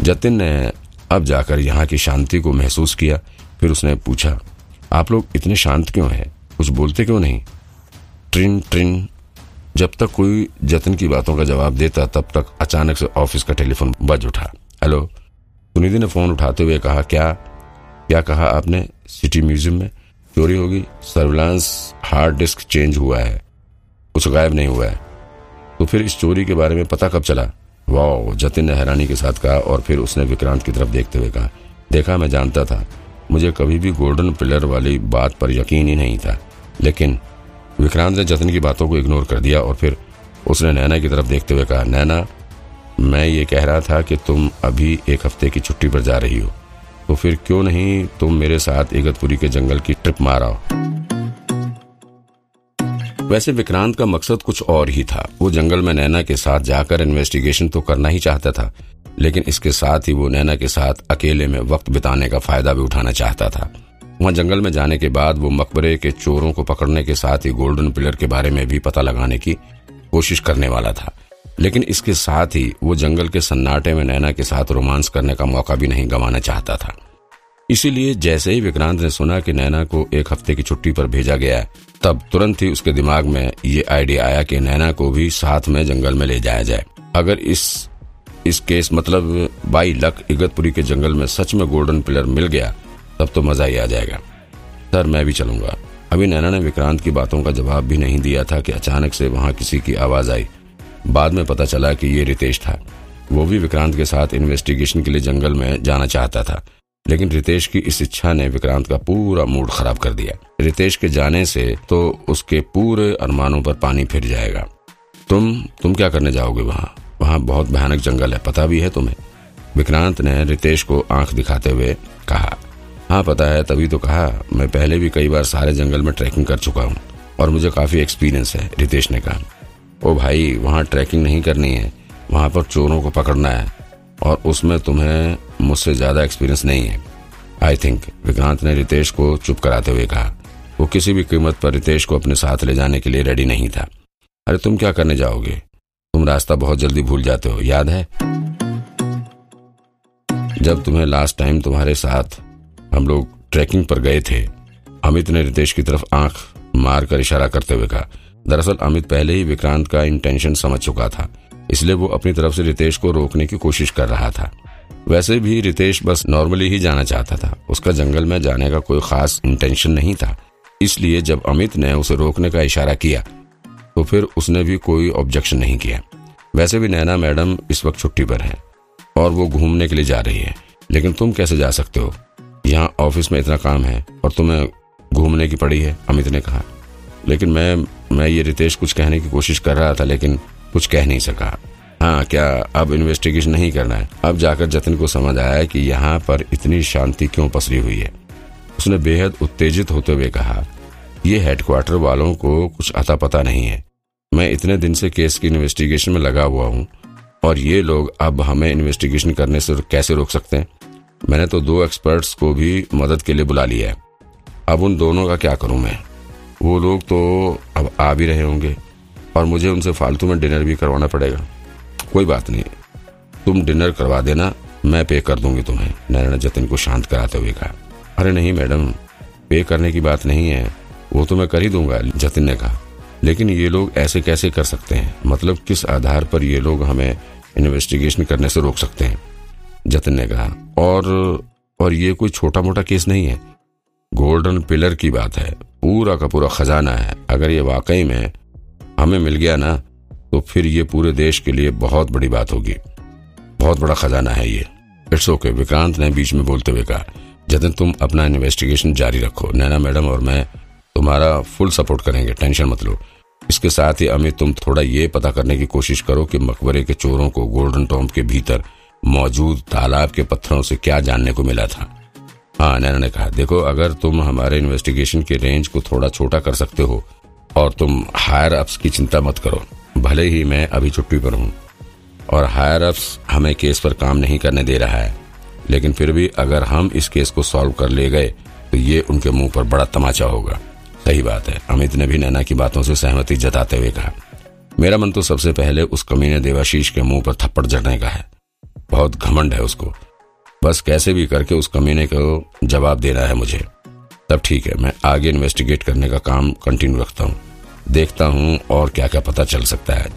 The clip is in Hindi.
जतिन ने अब जाकर यहाँ की शांति को महसूस किया, फिर उसने पूछा, आप लोग इतने शांत क्यों हैं? कुछ बोलते क्यों नहीं? ट्रिन ट्रिन, जब तक कोई जतिन की बातों का जवाब देता, तब तक अचानक से ऑफ़िस का टेलीफोन बज उठा। हेलो? सुनिधि ने फ़ोन उठाते हुए कहा, क्या क्या कहा आपने? सिटी म्यूज़ियम में चोरी होगी? सर्विलांस हार्ड डिस्क चेंज हुआ है, कुछ गायब नहीं हुआ है। तो फिर इस चोरी के बारे में पता कब चला? वाह जतिन ने हैरानी के साथ कहा और फिर उसने विक्रांत की तरफ़ देखते हुए कहा, देखा, मैं जानता था, मुझे कभी भी गोल्डन पिलर वाली बात पर यकीन ही नहीं था, लेकिन विक्रांत ने जतिन की बातों को इग्नोर कर दिया और फिर उसने नैना की तरफ़ देखते हुए कहा, नैना, मैं ये कह रहा था कि तुम अभी एक हफ़्ते की छुट्टी पर जा रही हो तो फिर क्यों नहीं तुम मेरे साथ इगतपुरी के जंगल की ट्रिप माराओ वैसे विक्रांत का मकसद कुछ और ही था। वो जंगल में नैना के साथ जाकर इन्वेस्टिगेशन तो करना ही चाहता था, लेकिन इसके साथ ही वो नैना के साथ अकेले में वक्त बिताने का फ़ायदा भी उठाना चाहता था। वहाँ जंगल में जाने के बाद वो मकबरे के चोरों को पकड़ने के साथ ही गोल्डन पिलर के बारे में भी पता लगाने की कोशिश करने वाला था। लेकिन इसके साथ ही वो जंगल के सन्नाटे में नैना के साथ रोमांस करने का मौका भी नहीं गंवाना चाहता था। इसीलिए जैसे ही विक्रांत ने सुना कि नैना को एक हफ़्ते की छुट्टी पर भेजा गया है, तब तुरंत ही उसके दिमाग में ये आइडिया आया कि नैना को भी साथ में जंगल में ले जाया जाए। अगर इस इस केस मतलब बाई लक इगतपुरी के जंगल में सच में गोल्डन पिलर मिल गया, तब तो मज़ा ही आ जाएगा। सर, मैं भी चलूँगा। अभी नैना ने विक्रांत की बातों का जवाब भी नहीं दिया था कि अचानक से वहाँ किसी की आवाज़ आई। बाद में पता चला कि ये रितेश था। वो भी विक्रांत के साथ इन्वेस्टिगेशन के लिए जंगल में जाना चाहता था। लेकिन रितेश की इस इच्छा ने विक्रांत का पूरा मूड खराब कर दिया। रितेश के जाने से तो उसके पूरे अरमानों पर पानी फिर जाएगा। तुम तुम क्या करने जाओगे वहाँ? वहाँ बहुत भयानक जंगल है, पता भी है तुम्हें? विक्रांत ने रितेश को आँख दिखाते हुए कहा हाँ पता है, तभी तो कहा, मैं पहले भी कई बार सारे जंगल में ट्रैकिंग कर चुका हूँ और मुझे काफ़ी एक्सपीरियंस है, रितेश ने कहा। ओ भाई, वहाँ ट्रैकिंग नहीं करनी है, वहाँ पर चोरों को पकड़ना है और उसमें तुम्हें मुझसे ज़्यादा एक्सपीरियंस नहीं है। आई थिंक विक्रांत ने रितेश को चुप कराते हुए कहा। वो किसी भी कीमत पर रितेश को अपने साथ ले जाने के लिए रेडी नहीं था। अरे तुम क्या करने जाओगे? तुम रास्ता बहुत जल्दी भूल जाते हो, याद है? जब तुम्हें लास्ट टाइम तुम्हारे साथ हम लोग ट्रैकिंग पर गए थे, अमित ने रितेश की तरफ़ आँख मारकर इशारा करते हुए कहा। दरअसल अमित पहले ही विक्रांत का इंटेंशन समझ चुका था, इसलिए वो अपनी तरफ़ से रितेश को रोकने की कोशिश कर रहा था। वैसे भी रितेश बस नॉर्मली ही जाना चाहता था। उसका जंगल में जाने का कोई खास इंटेंशन नहीं था। इसलिए जब अमित ने उसे रोकने का इशारा किया तो फिर उसने भी कोई ऑब्जेक्शन नहीं किया। वैसे भी नैना मैडम इस वक्त छुट्टी पर है और वो घूमने के लिए जा रही है। लेकिन तुम कैसे जा सकते हो? यहाँ ऑफ़िस में इतना काम है और तुम्हें घूमने की पड़ी है, अमित ने कहा। लेकिन मैं मैं ये रितेश कुछ कहने की कोशिश कर रहा था, लेकिन कुछ कह नहीं सका। हाँ क्या अब इन्वेस्टिगेशन नहीं करना है? अब जाकर जतिन को समझ आया कि यहाँ पर इतनी शांति क्यों पसरी हुई है। उसने बेहद उत्तेजित होते हुए कहा यह हेडक्वार्टर वालों को कुछ अता पता नहीं है। मैं इतने दिन से केस की इन्वेस्टिगेशन में लगा हुआ हूँ, और ये लोग अब हमें इन्वेस्टिगेशन करने से कैसे रोक सकते हैं? मैंने तो दो एक्सपर्ट्स को भी मदद के लिए बुला लिया है। अब उन दोनों का क्या करूँ मैं? वो लोग तो अब आ भी रहे होंगे, और मुझे उनसे फालतू में डिनर भी करवाना पड़ेगा। कोई बात नहीं। तुम डिनर करवा देना, मैं पे कर दूँगी तुम्हें। नैना जतिन को शांत कराते हुए कहा, अरे नहीं मैडम, पे करने की बात नहीं है। वो तो मैं कर ही दूँगा, जतिन ने कहा। लेकिन ये लोग ऐसे कैसे कर सकते हैं? मतलब किस आधार पर ये लोग हमें इन्वेस्टिगेशन करने से रोक सकते हैं? जतिन ने कहा, और और ये कोई छोटा मोटा केस नहीं है। गोल्डन पिलर की बात है। पूरा का पूरा खजाना है। अगर ये वाकई में हमें मिल गया ना तो फिर ये पूरे देश के लिए बहुत बड़ी बात होगी। बहुत बड़ा खजाना है ये। इट्स ओके विक्रांत ने बीच में बोलते हुए कहा, जतिन, तुम अपना इन्वेस्टिगेशन जारी रखो। नैना मैडम और मैं तुम्हारा फुल सपोर्ट करेंगे, टेंशन मत लो। इसके साथ ही अमित, तुम थोड़ा ये पता करने की कोशिश करो कि मकबरे के चोरों को गोल्डन टॉम्प के भीतर मौजूद तालाब के पत्थरों से क्या जानने को मिला था। हाँ नैना ने कहा, देखो, अगर तुम हमारे इन्वेस्टिगेशन के रेंज को थोड़ा छोटा कर सकते हो और तुम हायर अप्स की चिंता मत करो। भले ही मैं अभी छुट्टी पर हूँ और हायर अप्स हमें केस पर काम नहीं करने दे रहा है, लेकिन फिर भी अगर हम इस केस को सॉल्व कर ले गए तो ये उनके मुँह पर बड़ा तमाचा होगा। सही बात है, अमित ने भी नैना की बातों से सहमति जताते हुए कहा। मेरा मन तो सबसे पहले उस कमीने देवाशीष के मुँह पर थप्पड़ जड़ने का है। बहुत घमंड है उसको। बस कैसे भी करके उस कमीने को जवाब देना है मुझे। तब ठीक है, मैं आगे इन्वेस्टिगेट करने का काम कंटिन्यू रखता हूँ। देखता हूँ और क्या क्या पता चल सकता है।